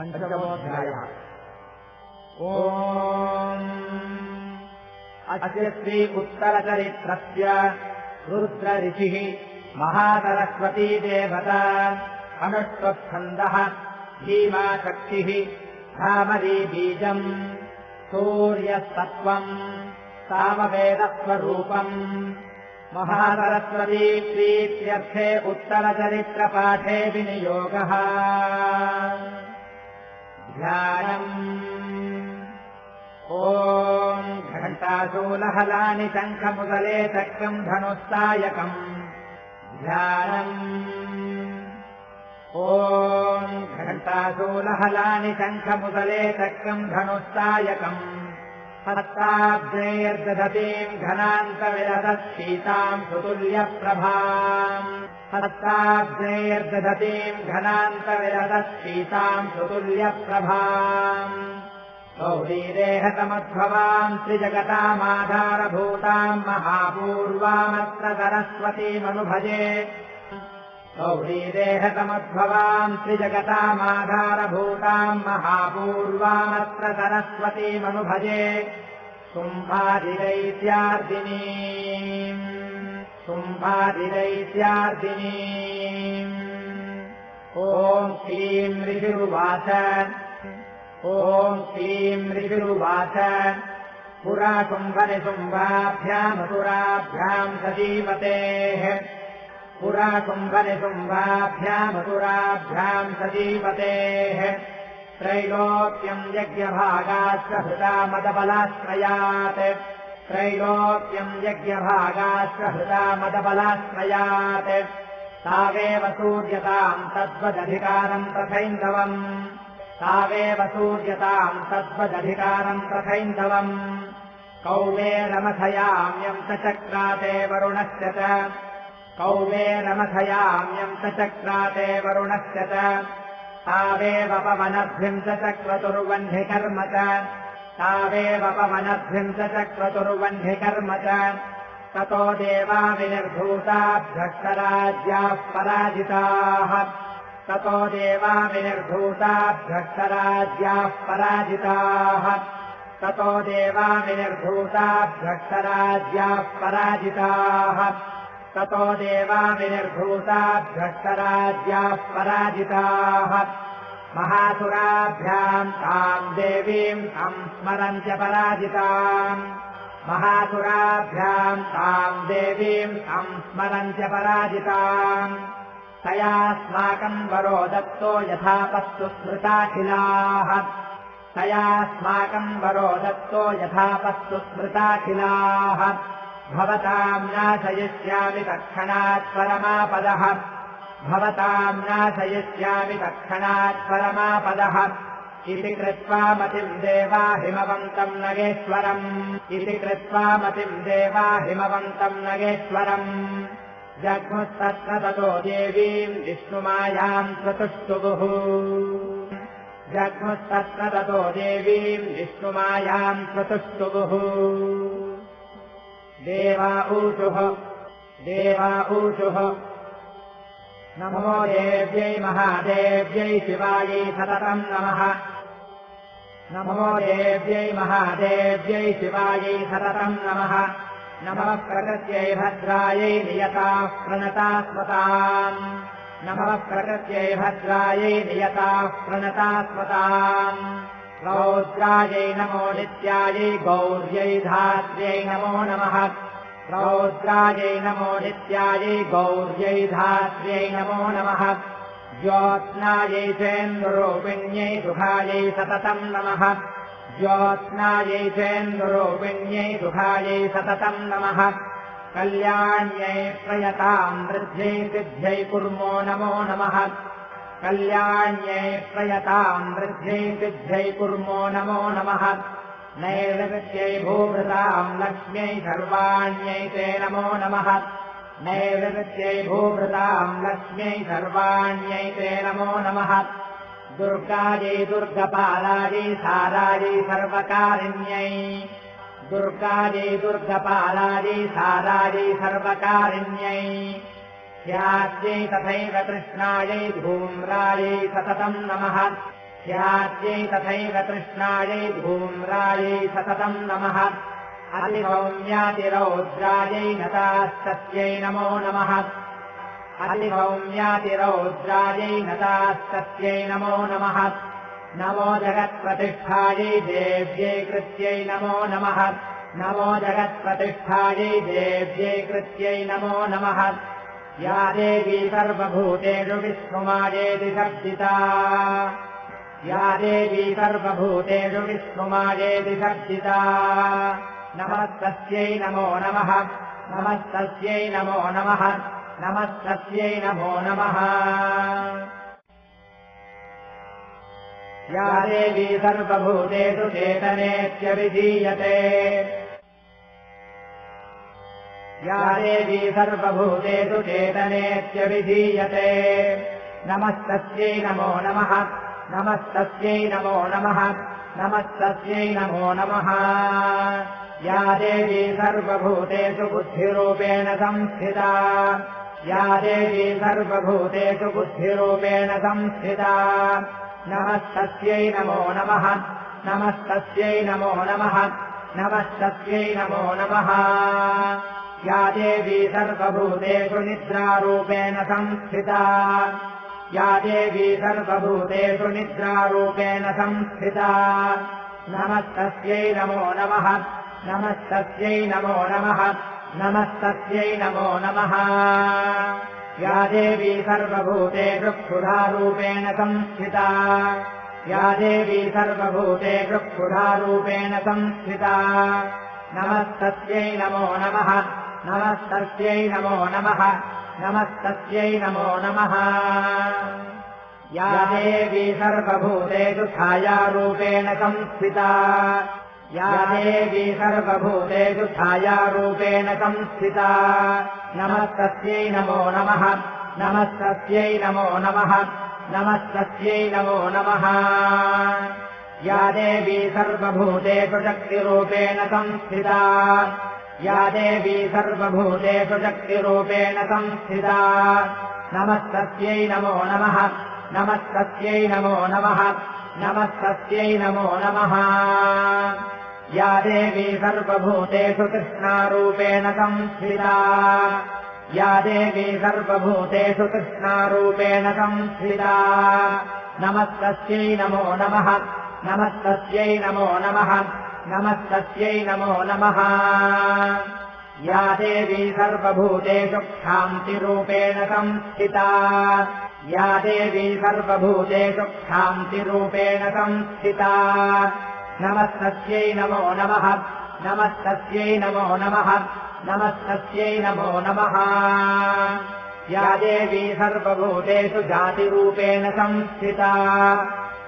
पञ्चमोऽध्यायः। ओ अस्य श्री उत्तरचरित्रस्य रुद्रऋषिः महासरस्वती देवता अनुष्वच्छन्दः भीमाशक्तिः धामरी बीजम् सूर्यस्तत्त्वम् सामवेदस्वरूपम् महासरस्वती प्रीत्यर्थे उत्तरचरित्रपाठे विनियोगः ध्यानम्। ॐ घण्टाशूलहलानि शङ्खमुदले चक्रम् धनुस्तायकम् ॐ घण्टाशूलहलानि शङ्खमुदले चक्रम् धनुस्तायकम् हस्ताब्जैर्दधतीम् घनान्तविरदत्सीताम् सुतुल्यप्रभाम् हस्ताब्जैर्दधतीम् घनान्तविरदत्सीताम् सुतुल्यप्रभाम् गौरीदेहतमद्भवाम् त्रिजगतामाधारभूताम् महापूर्वामत्र सरस्वतीमनुभजे गौरीदेहतमद्भवाम् त्रिजगतामाधारभूताम् महापूर्वामत्र सरस्वतीमनुभजे शुम्भादिदैत्यार्दिनी शुम्भादिदैत्यार्दिनी ॐ श्रीम् ऋषिरुवाच। ॐ श्रीम् ऋषिरुवाच। पुरा शुम्भनिशुम्भाभ्यामसुराभ्याम् सजीवतेः। पुरा शुम्भनिशुम्भाभ्यामसुराभ्याम् सजीवतेः। त्रैलोक्यम् यज्ञभागाश्च हृदा मदबलाश्रयात् त्रैलोक्यम् यज्ञभागाश्च मदबलाश्रयात् तावेव सूर्यताम् तद्वदधिकारम् तथैन्दवम् तावेव सूर्यताम् तद्वदधिकारम् तथैन्दवम् कौवेरमथयाम्यम् च चक्राते वरुणस्य च। कौवेरमथयाम्यम् च चक्राते वरुणस्य च। तावेव पवनद्भिम् च चक्रतुर्वह्निकर्म च तावेव चक्रतुर्वह्निकर्म च ततो देवा विनिर्भूताभ्यक्षराज्याः पराजिताः। ततो देवा विनिर्भूताभ्यक्षराज्याः पराजिताः। ततो देवा विनिर्भूताभ्यक्षराज्याः पराजिताः। ततो देवा विनिर्भूताभ्यक्षराज्याः पराजिताः महासुराभ्याम् ताम् देवीम् संस्मरन्त्य पराजिताम् महासुराभ्याम् ताम् देवीम् संस्मरन्त्य पराजिताम् तयास्माकम् वरो दत्तो यथापस्तु स्मृताखिलाः। तयास्माकम् वरो दत्तो यथापस्तु स्मृताखिलाः। भवताम् नाशयिष्यामि तत्क्षणात् परमापदः भवताम् नाशयिष्यामि तत्क्षणात् परमापदः। इति कृत्वा मतिम् देवा हिमवन्तम् नगेश्वरम्। इति कृत्वा मतिम् देवा हिमवन्तम् नगेश्वरम्। जग्मुस्तत्र ततो देवीम् विष्णुमायाम् जग्मुस्तत्र ततो देवीम् विष्णुमायाम् देवा ऊषुः नमो देव्यै महादेव्यै शिवायै सततम् नमः। नमो देव्यै महादेव्यै शिवायै सततम् नमः। नमः प्रकृत्यै भद्रायै नियताः प्रणतास्मताम् नमः प्रकृत्यै भद्रायै नियताः प्रणतास्मताम् रौद्रायै नमो नित्यायै गौर्यै धात्र्यै नमो नमः रौद्रायै नमो नित्यायै गौर्यै धात्र्यै नमो नमः। ज्योत्स्नायै चेन्दुरूपिण्यै सुखायै सततम् नमः। ज्योत्स्नायै चेन्दुरूपिण्यै सुखायै सततम् नमः। कल्याण्यै प्रयताम् वृद्ध्यै सिद्ध्यै कुर्मो नमो नमः। कल्याण्यै प्रयताम् वृद्ध्यै सिद्ध्यै कुर्मो नमो नमः नैवृत्यै भूभृताम् लक्ष्म्यै सर्वाण्यै ते नमो नमः। नैवृत्यै भूभृताम् लक्ष्म्यै सर्वाण्यै ते नमो नमः। दुर्गायै दुर्गपालायै सारायै सर्वकारिण्यै। दुर्गायै दुर्गपालायै सारायै सर्वकारिण्यै। ह्याद्यै तथैव कृष्णायै धूम्रायै सततम् नमः स्याद्यै तथैव कृष्णायै धूम्रायै सततम् नमः। अतिभौम्यातिरौद्रायै नतास्तस्यै नमो नमः। अतिभौम्यातिरौद्रायै नतास्तस्यै नमो नमः। नमो जगत्प्रतिष्ठायै देव्यै कृत्यै नमो नमः। नमो जगत्प्रतिष्ठायै देव्यै कृत्यै नमो नमः। या देवी सर्वभूतेषु विष्णुमायेति शब्दिता या देवी सर्वभूतेषु विष्णुमायेति शब्दिता नमस्तस्यै नमो नमः। नमस्तस्यै नमो नमः। नमस्तस्यै नमो नमः। या देवी सर्वभूतेषु चेतनेत्यभिधीयते। या देवी सर्वभूतेषु चेतनेत्यभिधीयते। नमस्तस्यै नमो नमः नमस्तस्यै नमो नमः। नमस्तस्यै नमो नमः। या देवी सर्वभूतेषु बुद्धिरूपेण संस्थिता। या देवी सर्वभूतेषु बुद्धिरूपेण संस्थिता। नमस्तस्यै नमो नमः। नमस्तस्यै नमो नमः। नमस्तस्यै नमो नमः। या देवी सर्वभूतेषु निद्रारूपेण संस्थिता या देवी सर्वभूतेषु निद्रारूपेण संस्थिता। नमस्तस्यै नमो नमः। नमस्तस्यै नमो नमः। नमस्तस्यै नमो नमः। या देवी सर्वभूतेषु क्षुधारूपेण संस्थिता। या देवी सर्वभूतेषु क्षुधारूपेण संस्थिता। नमस्तस्यै नमो नमः। नमस्तस्यै नमो नमः नमस्तस्यै नमो नमः। या देवी सर्वभूतेषु छायारूपेण संस्थिता। या देवी सर्वभूतेषु छायारूपेण संस्थिता। नमस्तस्यै नमो नमः। नमस्तस्यै नमो नमः। नमस्तस्यै नमो नमः। या देवी सर्वभूतेषु शक्तिरूपेण संस्थिता या देवी सर्वभूतेषु शक्तिरूपेण संस्थिता। नमस्तस्यै नमो नमः। नमस्तस्यै नमो नमः। नमस्तस्यै नमो नमः। या देवी सर्वभूतेषु कृष्णारूपेण संस्थिता। या देवी सर्वभूतेषु कृष्णारूपेण संस्थिता। नमस्तस्यै नमो नमः। नमस्तस्यै नमो नमः नमस्तस्यै नमो नमः। या देवी सर्वभूतेषु क्षान्तिरूपेण संस्थिता। या देवी सर्वभूतेषु क्षान्तिरूपेण संस्थिता। नमस्तस्यै नमो नमः। नमस्तस्यै नमो नमः। नमस्तस्यै नमो नमः। या देवी सर्वभूतेषु जातिरूपेण संस्थिता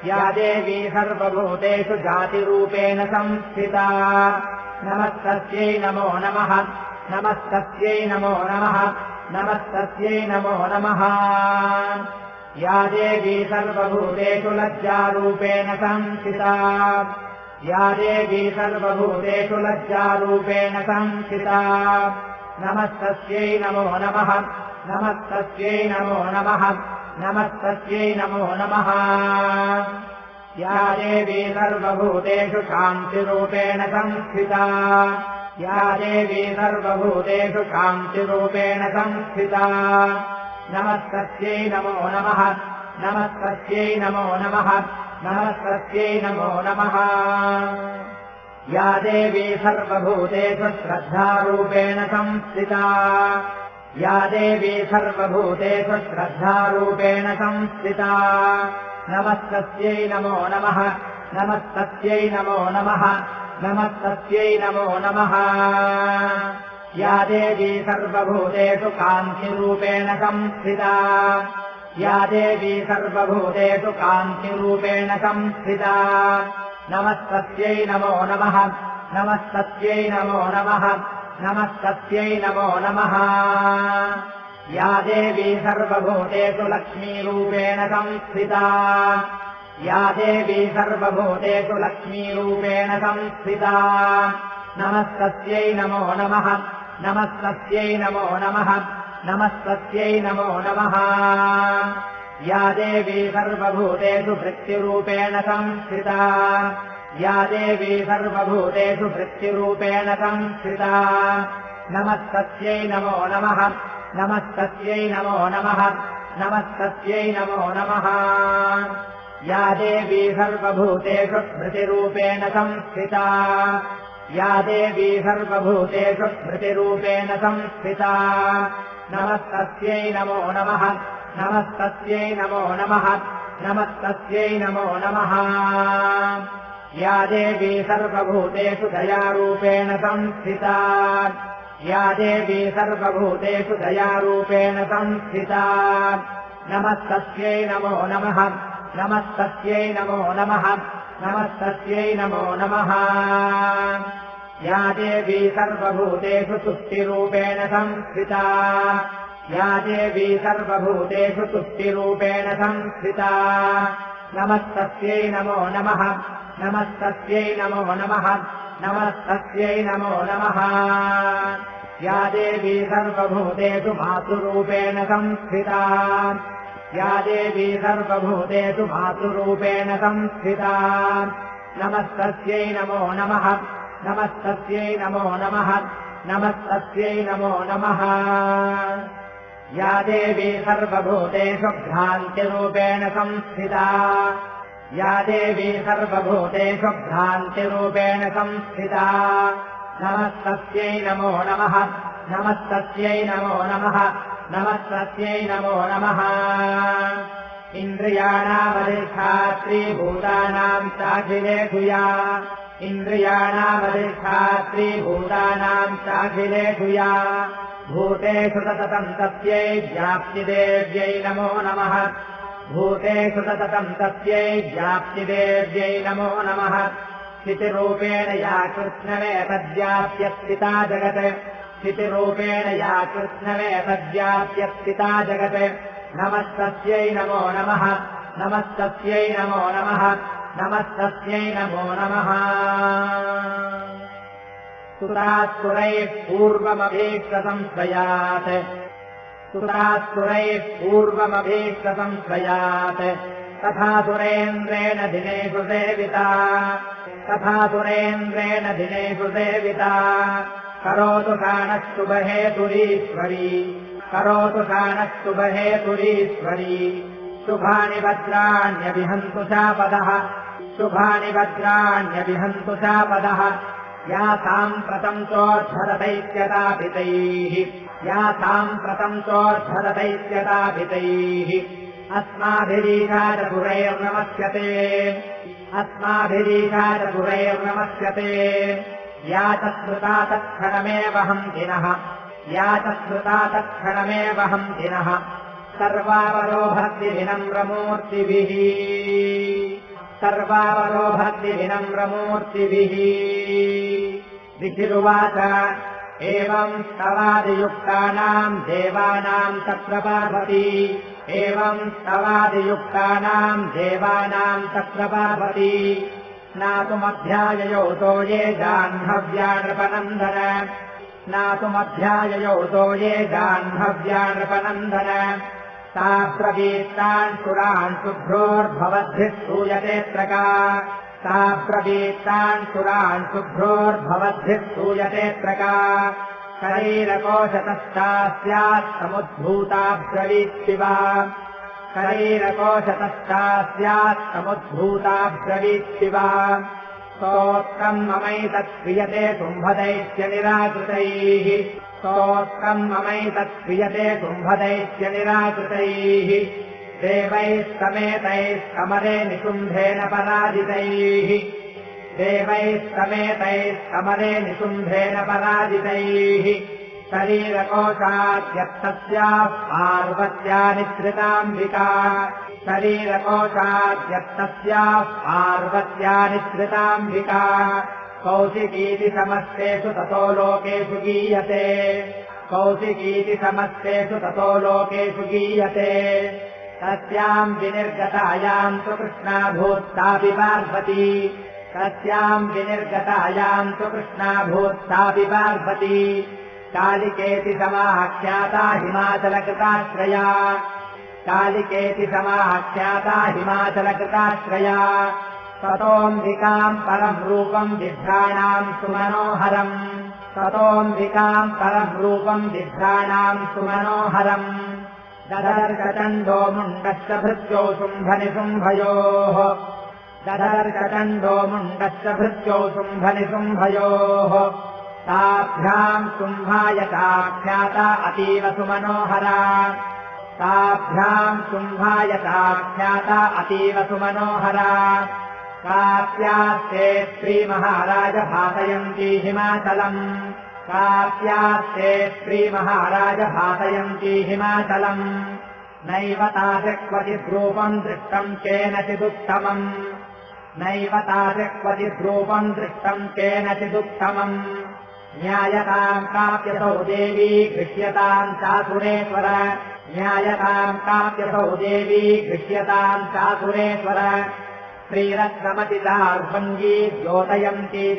या देवी सर्वभूतेषु जातिरूपेण संस्थिता। नमस्तस्यै नमो नमः। नमस्तस्यै नमो नमः। नमस्तस्यै नमो नमः। या देवी सर्वभूतेषु लज्जारूपेण संस्थिता। या देवी सर्वभूतेषु लज्जारूपेण संस्थिता। नमस्तस्यै नमो नमः। नमस्तस्यै नमो नमः नमस्तस्यै नमो नमः। या देवी सर्वभूतेषु शान्तिरूपेण संस्थिता। या देवी सर्वभूतेषु शान्तिरूपेण संस्थिता। नमस्तस्यै नमो नमः। नमस्तस्यै नमो नमः। नमस्तस्यै नमो नमः। या देवी सर्वभूतेषु श्रद्धारूपेण संस्थिता या देवी सर्वभूतेषु श्रद्धारूपेण संस्थिता। नमस्तस्यै नमो नमः नमस्तस्यै नमो नमः नमस्तस्यै नमो नमः। या देवी सर्वभूतेषु कान्तिरूपेण संस्थिता। या देवी सर्वभूतेषु कान्तिरूपेण संस्थिता। नमस्तस्यै नमो नमः नमस्तस्यै नमो नमः नमस्तस्यै नमो नमः। या देवी सर्वभूतेषु लक्ष्मीरूपेण संस्थिता। या देवी सर्वभूतेषु लक्ष्मीरूपेण संस्थिता। नमस्तस्यै नमो नमः। नमस्तस्यै नमो नमः। नमस्तस्यै नमो नमः। या देवी सर्वभूतेषु वृत्तिरूपेण संस्थिता या देवी सर्वभूतेषु वृत्तिरूपेण संस्थिता नमस्तस्यै नमो नमः। नमस्तस्यै नमो नमः। नमस्तस्यै नमो नमः। या देवी सर्वभूतेषु स्मृतिरूपेण संस्थिता या देवी सर्वभूतेषु स्मृतिरूपेण संस्थिता नमस्तस्यै नमो नमः। नमस्तस्यै नमो नमः। नमस्तस्यै नमो नमः या देवी सर्वभूतेषु दयारूपेण संस्थिता। या देवी सर्वभूतेषु दयारूपेण संस्थिता। नमस्तस्यै नमो नमः। नमस्तस्यै नमो नमः। नमस्तस्यै नमो नमः। या देवी सर्वभूतेषु तुष्टिरूपेण संस्थिता। या देवी सर्वभूतेषु तुष्टिरूपेण संस्थिता। नमस्तस्यै नमो नमः नमस्तस्यै नमो नमः। नमस्तस्यै नमो नमः। या देवी सर्वभूतेषु मातृरूपेण संस्थिता। या देवी सर्वभूतेषु मातृरूपेण संस्थिता। नमस्तस्यै नमो नमः। नमस्तस्यै नमो नमः। नमस्तस्यै नमो नमः। या देवी सर्वभूतेषु भ्रान्तिरूपेण संस्थिता या देवी सर्वभूतेषु भ्रान्तिरूपेण संस्थिता। नमस्तस्यै नमो नमः। नमस्तस्यै नमो नमः। नमस्तस्यै नमो नमः। इन्द्रियाणामधिष्ठात्रीभूतानाम् चाखिलेखुया इन्द्रियाणामधिष्ठात्रीभूतानाम् चाखिलेखुया भूतेषु सततम् तस्यै व्याप्तिदेव्यै नमो नमः भूतेषु सततम् तस्यै व्याप्तिदेव्यै नमो नमः स्थितिरूपेण या कृष्णवेतद्याप्यस्थिता जगत्। स्थितिरूपेण या कृष्णवेतद्याप्यस्थिता जगत्। नमस्तस्यै नमो नमः नमस्तस्यै नमो नमः नमस्तस्यै नमो नमः। सुरात्पुरैः पूर्वमभीक्षसंश्रयात् सुरात्पुरैः पूर्वमभीक्षसंश्रयात् तथा सुरेन्द्रेण दिनेषु सेविता तथा सुरेन्द्रेण दिनेषु सेविता करोतु काणस्तुबहेतुरीश्वरी करोतु काणस्तुबहेतुरीश्वरी शुभानि वज्राण्यभिहन्तु शापदः। शुभानि वज्राण्यभिहन्तु शापदः। या साम्प्रतम् चोद्धरदैत्यतापितैः या साम्प्रतम् चोद्धरदैत्यतापितैः अस्माभिरीशाचपुरैर्नमस्यते अस्माभिरीशाचपुरैर्नमस्यते या च स्मृता तत्क्षणमेवहम् दिनः या च स्मृता तत्क्षणमेवहम् दिनः सर्वावरोभक्तिविनम्रमूर्तिभिः सर्वावरोभक्तिविनम्रमूर्तिभिः ऋषिरुवाच एवम् स्तवादियुक्तानाम् देवानाम् तत्र पार्वती एवम् स्तवादियुक्तानाम् देवानाम् तत्र पार्वती स्नातुमध्याययोतो ये जाह्नव्यानृपनन्दन। स्नातुमध्याययोतो ये जाह्नव्यानृपनन्दन। सा प्रवीत्तान् सुरान् शुभ्रोर्भवद्भिः सूयते का सा प्रवीत्तान् सुरान् शुभ्रोर्भवद्भिः सूयते का शरीरकोशतश्चा स्यात् समुद्भूता ब्रवीत्शिवा शरीरकोशतश्चा स्यात् समुद्भूता ब्रवीत्शिवा स्तोत्रम् ममैतत्क्रियते कुम्भदैत्यनिराकृतैः स्तोत्रम् ममैतत्क्रियते कुम्भदैत्यनिराकृतैः देवैः समेतैः समरे निकुम्भेन पराजितैः। देवैः समेतैः समरे निकुम्भेन पराजितैः। निःसृताम्बिका शरीरकोशाद्यर्थस्याः पार्वत्या निःसृताम्बिका कौशिकीति समस्तेषु ततो लोकेषु गीयते। कौशिकीति समस्तेषु ततो लोकेषु गीयते तस्याम् विनिर्गतायाम् तु कृष्णाभूत्सापि पार्वती। तस्याम् विनिर्गतायाम् तु कृष्णाभूत्सापि पार्वती। कालिकेति समाख्याता हिमाचलकृताश्रया। कालिकेति समाख्याता हिमाचलकृताश्रया। ततोऽम्बिकाम् परम् रूपम् विभ्राणाम् सुमनोहरम्। ततोऽम्बिकाम् परम् रूपम् विभ्राणाम् सुमनोहरम् ददर्कचण्डो मुण्डस्य भृत्यो शुम्भनिशुम्भयोः ददर्कचण्डो मुण्डस्य भृत्यो शुम्भनिशुम्भयोः ताभ्याम् शुम्भायताख्याता अतीव सुमनोहरा। ताभ्याम् शुम्भायताख्याता अतीव सुमनोहरा। काप्यास्ते श्रीमहाराज भासयन्ती हिमाचलम् काप्यास्ते श्रीमहाराज भासयन्ती हिमाचलम्। नैव ताजक्वचिद्रूपम् दृष्टम् केनचिदुत्तमम् नैव ताजक्वचिद्रूपम् दृष्टम् केनचिदुत्तमम् न्यायताम् काप्यसौ देवी गृह्यताम् चासुरेश्वर। न्यायताम् काप्यसौ देवी गृह्यताम् चासुरेश्वर। श्रीरत्नमतिदार्भङ्गी द्योतयन्ती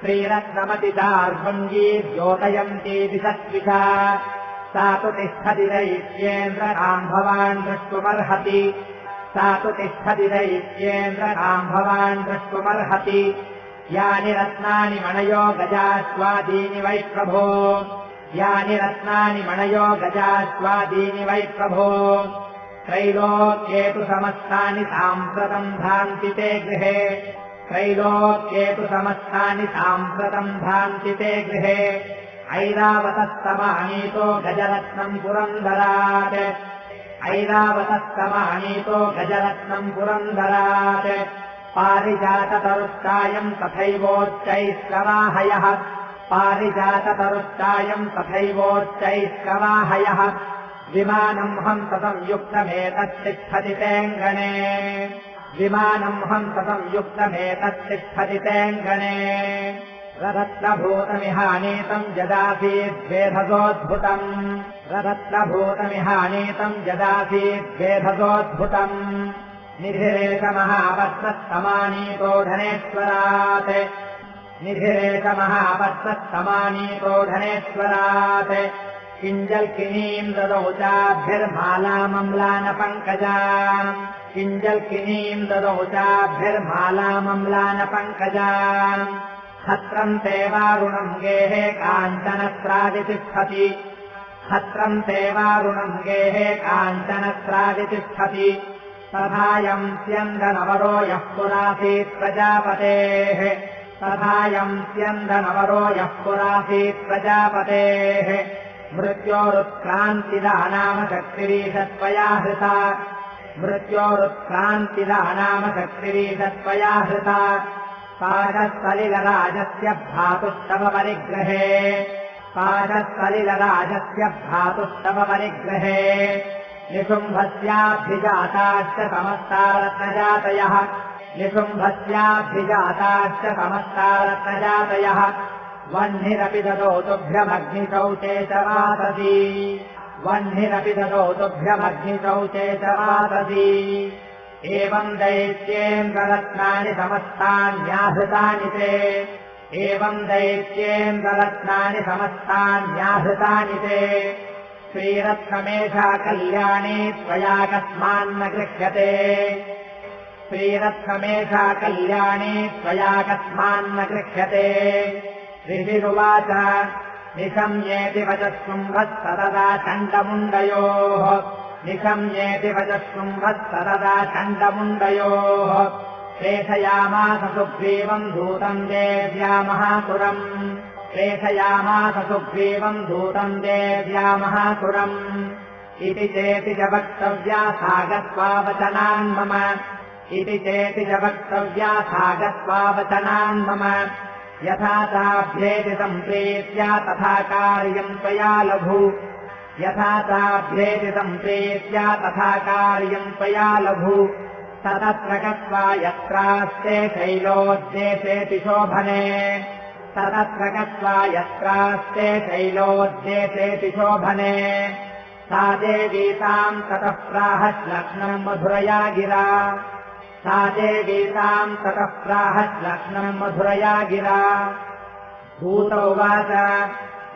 श्रीरत्नमतिदार्भङ्गी द्योतयन्ती दिशस्विषा। सा तु तिष्ठति दैत्येन्द्रकाम् भवान् द्रष्टुमर्हति। सा तु तिष्ठति दैत्येन्द्रकाम् भवान् द्रष्टुमर्हति। यानि रत्नानि मणयो गजास्वादीनि वै प्रभो। यानि रत्नानि मणयो गजास्वादीनि वै प्रभो। त्रैलोक्येतु समस्तानि साम्प्रतम् भान्ति ते गृहे त्रैलोक्येतु समस्तानि साम्प्रतम् भान्ति ते गृहे। ऐरावतस्तमानीतो गजरत्नम् पुरन्दरात्। ऐरावतस्तमानीतो गजरत्नम् पुरन्दरात्। पारिजाततरुष्टायम् तथैवोच्चैष्कवाहयः पारिजाततरुष्टायम् तथैवोच्चैष्कवाहयः विमानम् हन्तम् युक्तमेतत्तिष्ठति तेऽङ्गणे विमानम् तेऽङ्गणे ररत्नभूतमिहानीतम् जदासीद्वेधसोऽद्भुतम् ररत्नभूतमिहानीतम् जदासीद्वेधसोऽद्भुतम् निधिरेशमहावत्सत्समानीतो धनेश्वरात् निधिरेशमहावत्सत्समानीतो धनेश्वरात् किञ्जल्किनीम् ददौ चाभ्यर्मालामम्लानपङ्कजा किञ्जल्किनीम् ददौ चाभ्यर्मालामम्लानपङ्कजा हत्रम् सेवारुणम् गेः काञ्चनस्रादितिष्ठति हत्रम् सेवारुणम् गेः काञ्चनस्रादितिष्ठति तथायम् स्यन्दनवरो यः पुरासीत् प्रजापतेः। तथायम् स्यन्दनवरो यः पुरासीत् प्रजापतेः। मृत्योरुत्क्रान्तिदा नाम शक्तिरीशत्वया हृता मृत्योरुत्क्रान्तिदा नाम शक्तिरीशत्वया हृता पाशस्थलिलराजस्य भ्रातुस्तवपरिग्रहे पाशस्थलिलराजस्य भ्रातुस्तवपरिग्रहे निशुम्भस्याभिजाताश्च समस्तारत्नजातयः निशुम्भस्याभिजाताश्च समस्तारत्नजातयः वह्निरपि ददौ तुभ्यमग्निशौचे च वासति वह्निरपि ददौ तुभ्यमग्निशौचे च वासति एवम् दैत्येन्द्ररत्नानि समस्तान्याहृतानि ते एवम् दैत्येन्द्ररत्नानि समस्तान्याहृतानि ते। श्रीरत्नमेषा कल्याणी त्वया कस्मान्न गृह्यते। श्रीरत्नमेषा कल्याणी त्वया कस्मान्न गृह्यते। ऋषिरुवाच निशम्येति वचःशुम्भत्सरदा चण्डमुण्डयोः। निशम्येति वचःशुम्भत्सरदा चण्डमुण्डयोः। प्रेषयामास सुग्रीवम् धूतम् देव्या महासुरम् प्रेषयामास सुग्रीवम् धूतम् देव्या महासुरम् इति चेति च वक्तव्या सागत्वावचनान् मम। इति चेति च वक्तव्या सागत्वावचनान् मम यथा ताभ्येति सम्प्रेत्या तथा कार्यम् त्वया लघु। यथा ताभ्येति सम्प्रेत्या तथा कार्यम् त्वया लघु। ततत्र गत्वा यत्रास्ते शैलोद्देशेति शोभने। ततत्र गत्वा यत्रास्ते शैलोद्देशेति शोभने। सा देवीताम् ततः प्राहश्लग्नम् मधुरया गिरा सा देवीताम् ततः प्राहश्लग्नम् मधुरया गिरा। भूतौ वाच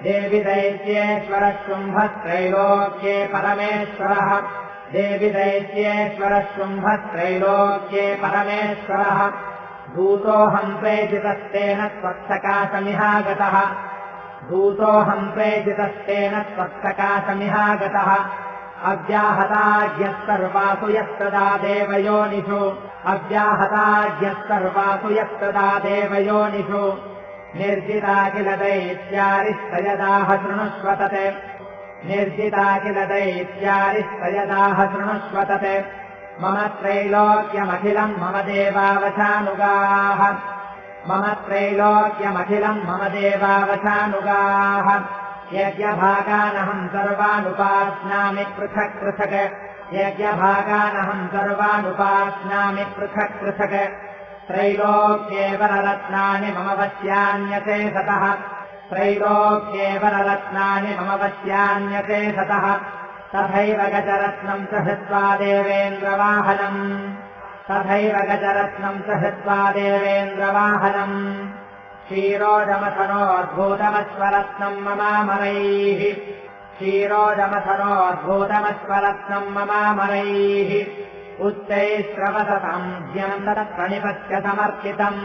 देवि दैत्येश्वरः शुम्भत्रैलोक्ये परमेश्वरः। देवि दैत्येश्वरः शुम्भत्रैलोक्ये परमेश्वरः। दूतोऽहम् प्रेजितस्तेन त्वत्सकाशमिहागतः दूतोऽहम् प्रेजितस्तेन त्वत्सकाशमिहागतः अव्याहताज्ञः सर्वासु यस्तदा देवयोनिषु। अव्याहताज्ञः सर्वासु यस्तदा देवयोनिषु। निर्जिता किल दैत्यारिस्तयदाह शृणुष्वतत्। निर्जिता किल दैत्यारिस्तयदाह शृणुष्वतत्। मम त्रैलोक्यमखिलम् मम देवावशानुगाः। मम त्रैलोक्यमखिलम् मम देवावशानुगाः यज्ञभागानहम् सर्वानुपास्नामि पृथक् पृथक्। यज्ञभागानहम् सर्वानुपास्नामि पृथक् पृथक्। त्रैलोक्येवररत्नानि मम वश्यान्यते सतः। त्रैलोक्येवररत्नानि मम वश्यान्यते सतः। तथैव गजरत्नम् च हृत्वा देवेन्द्रवाहनम्। तथैव गजरत्नम् च हृत्वा देवेन्द्रवाहनम् क्षीरोदमथनोद्भूतमस्वरत्नम् ममामरैः क्षीरोदमथनोद्भूतमस्वरत्नम् ममामरैः उच्चैस्रवसतम् ज्ञम् तत्प्रणिपत्य समर्पितम्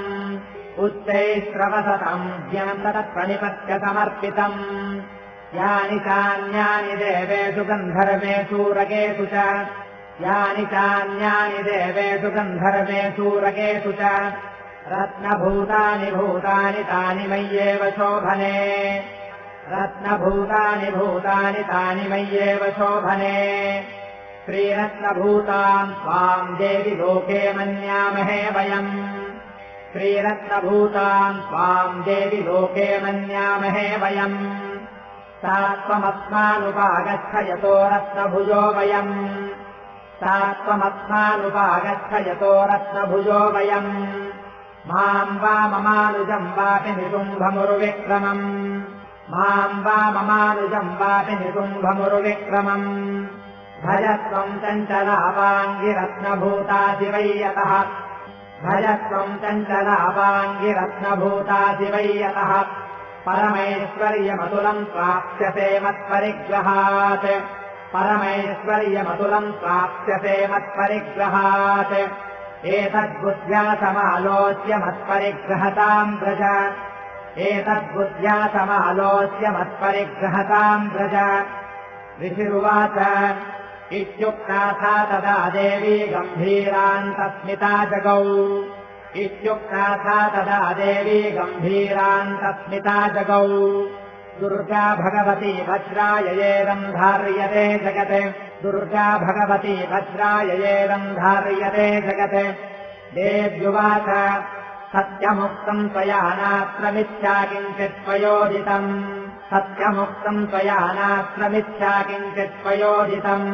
उच्चैस्रवसतम् ज्ञम् तत्प्रणिपत्य समर्पितम् यानि चान्यानि देवेषु गन्धर्वेषु रगेषु च। यानि चान्यानि देवेषु गन्धर्वेषु रगेषु च रत्नभूतानि भूतानि तानि मय्येव शोभने। रत्नभूतानि भूतानि तानि मय्येव शोभने। श्रीरत्नभूताम् त्वाम् देवि लोके मन्यामहे वयम्। श्रीरत्नभूताम् त्वाम् देवि लोके मन्यामहे वयम्। सा त्वमस्मानुपागच्छ यतो रत्नभुजो वयम्। सा त्वमस्मानुपागच्छ यतो रत्नभुजो वयम् माम् वा ममानुजम् वापि निकुम्भमुरुविक्रमम्। माम् वा ममानुजम् वापि निकुम्भमुरुविक्रमम्। भज त्वम् चञ्चलापाङ्गिरत्नभूतादिवै यतः भज त्वम् चञ्चलापाङ्गिरत्नभूतादिवै यतः परमैश्वर्यमतुलम् प्राप्स्यते मत्परिग्रहात्। परमैश्वर्यमतुलम् प्राप्स्यते मत्परिग्रहात् एतद्बुद्ध्या समालोच्य मत्परिग्रहताम् व्रज। एतद्बुद्ध्या समालोच्य मत्परिग्रहताम् व्रज। ऋषिरुवाच इत्युक्ता तदा देवी गम्भीरान्तस्मिता जगौ। इत्युक्ता तदा देवी गम्भीरान्तस्मिता जगौ। दुर्गा भगवती वज्राययेदम् धार्यते जगत् दुर्गा भगवती वज्राययेदम् धार्यते जगत्। देव्युवाच सत्यमुक्तम् त्वया नात्रमिच्छा किञ्चित् त्वयोदितम् सत्यमुक्तम् त्वया नात्रमिच्छा किञ्चित् त्वयोदितम्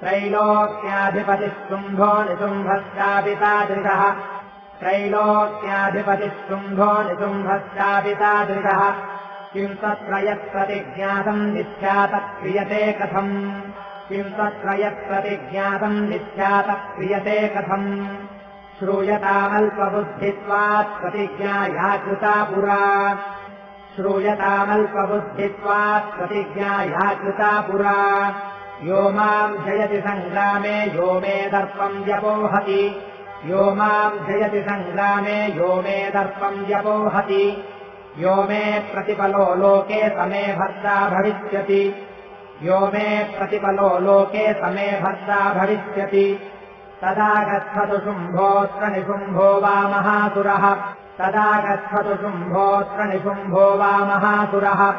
त्रैलोक्याधिपतिः शुम्भो निशुम्भश्चापितादृशः त्रैलोक्याधिपतिः शुम्भो निशुम्भश्चापितादृशः किम् तत्र यत्प्रतिज्ञातम् मिथ्या तत्क्रियते कथम् किम् तत्र यत्प्रतिज्ञातम् मिथ्या तत्क्रियते कथम् या कृता पुरा। श्रूयतामल्पबुद्धित्वात् प्रतिज्ञा या कृता पुरा। यो माम् जयति सङ्ग्रामे यो मे दर्पम् व्यपोहति यो माम् जयति सङ्ग्रामे यो मे दर्पम् व्यपोहति यो मे प्रतिफलो लोके समे भर्ता भविष्यति यो मे प्रतिफलो लोके समे भर्ता भविष्यति। तदा गच्छतु शुम्भोऽत्र निशुम्भो वा महासुरः। तदा गच्छतु शुम्भोऽत्र निशुम्भो वा महासुरः।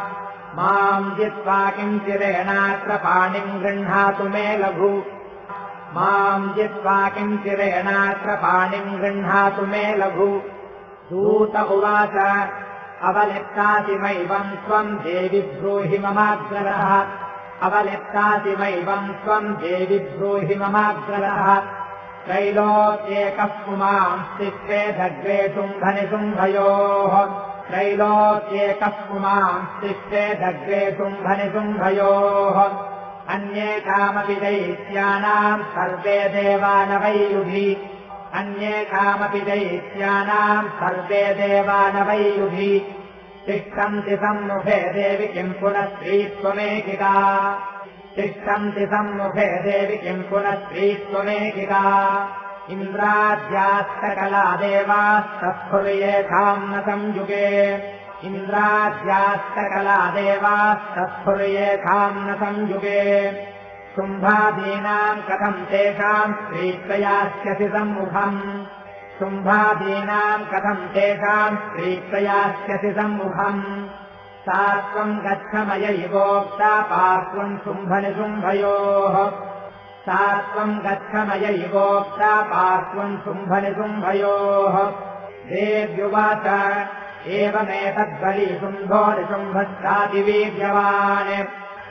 माम् जित्वा किञ्चिरेणात्र पाणिम् गृह्णातु मे लघु। माम् जित्वा किञ्चिरेणात्र पाणिम् गृह्णातु मे लघु। दूत उवाच अवलिप्तातिमैवम् त्वम् देवि ब्रूहि ममाग्ररः अवलिप्तातिमैवम् त्वम् देवि ब्रूहि ममाग्ररः त्रैलोक्येकः पुमांस्तिष्ठे धग्रे शुम्भनिशुम्भयोः त्रैलोक्येकः पुमांस्तिष्ठे धग्रे शुम्भनिशुम्भयोः अन्ये कामपि दैत्यानाम् सर्वे देवानवैयुधि अन्ये कामपि दैत्यानाम् सर्वे देवानवैयुधि तिष्ठन्ति सम्मुखे देवि किम् पुनः श्रीत्वमेकिका तिष्ठन्ति सम्मुखे देवि किम् पुनः श्रीत्वमेकिका इन्द्राद्यास्तकला देवास्तस्फुर्येथाम् न संयुगे इन्द्राद्यास्तकला देवास्तस्फुर्येथाम् न संयुगे शुम्भादीनाम् कथम् तेषाम् स्त्रीत्रयास्यसि सम्मुखम् शुम्भादीनाम् कथम् तेषाम् स्त्रीत्रयास्यसि सम्मुखम्। सा त्वम् गच्छमयैवोक्ता पार्श्वम् शुम्भनिशुम्भयोः। सा त्वम् गच्छमयैवोक्ता पार्श्वम् शुम्भनिशुम्भयोः। देव्युवाच एवमेतद्बली शुम्भोनिशुम्भश्चादिवीर्यवान्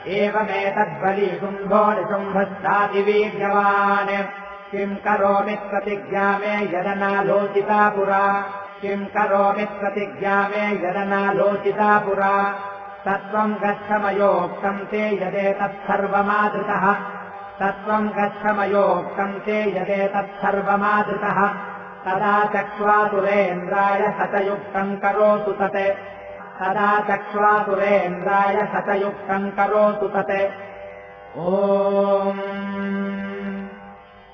एवमेतद्बली शुम्भोनिशुम्भश्चादिवीर्यवान् किम् करोमि प्रतिज्ञा मे यदनालोचिता पुरा? किम् करोमि प्रतिज्ञा मे यदनालोचिता पुरा? तत्त्वम् गच्छमयोक्तम् ते यदेतत्सर्वमादृतः तत्त्वम् गच्छमयोक्तम् ते यदेतत्सर्वमादृतः तदा चक्ष्वातुरेन्द्राय शतयुक्तम् करोतु तत्। तदा चक्ष्वातुरेन्द्राय शतयुक्तम् करोतु तत्। ओ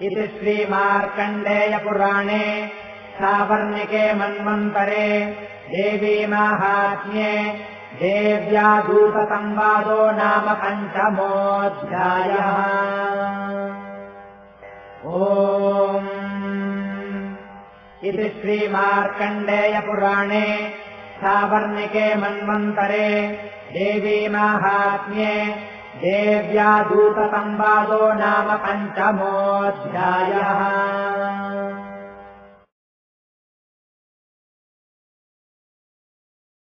इति श्रीमार्कण्डेयपुराणे सावर्णिके मन्वन्तरे देवीमाहात्म्ये देव्यादूतसंवादो नाम पञ्चमोऽध्यायः। ओ इति श्रीमार्कण्डेयपुराणे सावर्णिके मन्वन्तरे देवीमाहात्म्ये देव्या दूतसंवादो नाम पञ्चमोऽध्यायः।